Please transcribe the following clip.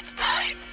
It's time.